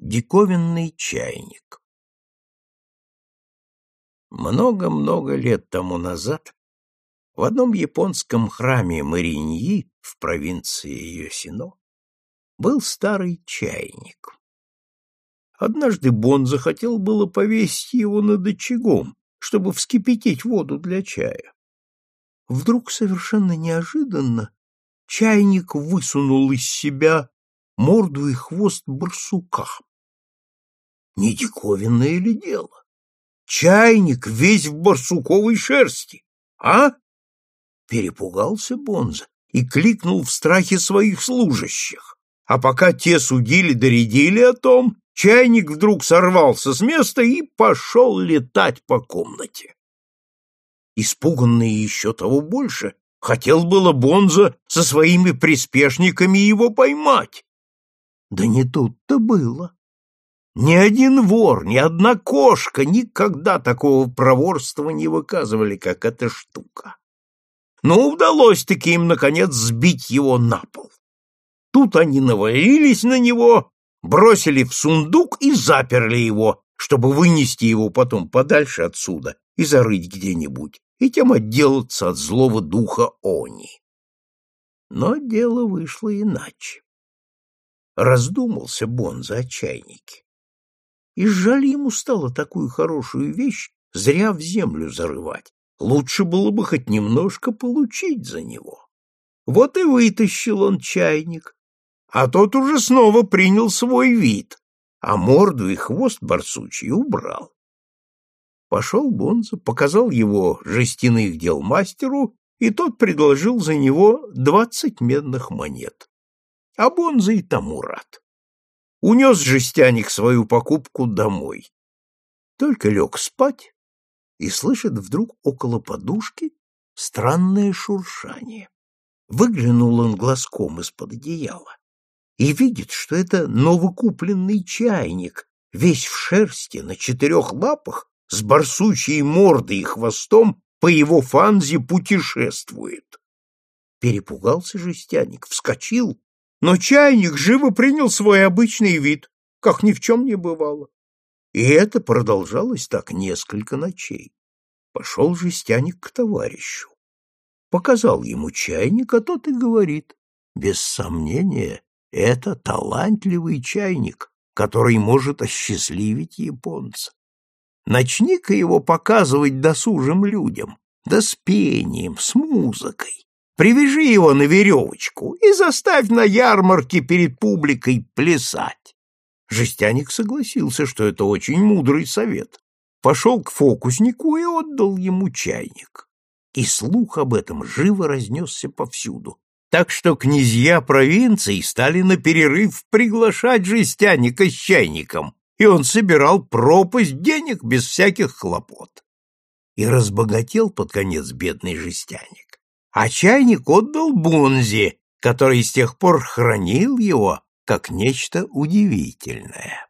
Диковинный чайник Много-много лет тому назад в одном японском храме Мариньи в провинции Йосино был старый чайник. Однажды Бон захотел было повесить его над очагом, чтобы вскипятить воду для чая. Вдруг совершенно неожиданно чайник высунул из себя морду и хвост барсука. Не диковинное ли дело? Чайник весь в барсуковой шерсти, а? Перепугался Бонза и кликнул в страхе своих служащих. А пока те судили доредили о том, чайник вдруг сорвался с места и пошел летать по комнате. Испуганный еще того больше, хотел было Бонза со своими приспешниками его поймать. Да не тут-то было. Ни один вор, ни одна кошка никогда такого проворства не выказывали, как эта штука. Но удалось-таки им, наконец, сбить его на пол. Тут они навалились на него, бросили в сундук и заперли его, чтобы вынести его потом подальше отсюда и зарыть где-нибудь, и тем отделаться от злого духа Они. Но дело вышло иначе. Раздумался Бон за чайники. И жаль ему стало такую хорошую вещь зря в землю зарывать. Лучше было бы хоть немножко получить за него. Вот и вытащил он чайник, а тот уже снова принял свой вид, а морду и хвост барсучий убрал. Пошел Бонза, показал его жестяных дел мастеру, и тот предложил за него двадцать медных монет а Бонза и тому рад. Унес жестяник свою покупку домой. Только лег спать и слышит вдруг около подушки странное шуршание. Выглянул он глазком из-под одеяла и видит, что это новокупленный чайник, весь в шерсти, на четырех лапах, с барсучьей мордой и хвостом по его фанзе путешествует. Перепугался жестяник, вскочил но чайник живо принял свой обычный вид, как ни в чем не бывало. И это продолжалось так несколько ночей. Пошел жестяник к товарищу. Показал ему чайник, а тот и говорит, без сомнения, это талантливый чайник, который может осчастливить японца. Начни-ка его показывать досужим людям, да с пением, с музыкой. Привяжи его на веревочку и заставь на ярмарке перед публикой плясать. Жестяник согласился, что это очень мудрый совет. Пошел к фокуснику и отдал ему чайник. И слух об этом живо разнесся повсюду. Так что князья провинции стали на перерыв приглашать жестяника с чайником, и он собирал пропасть денег без всяких хлопот. И разбогател под конец бедный жестяник а чайник отдал Бунзи, который с тех пор хранил его как нечто удивительное.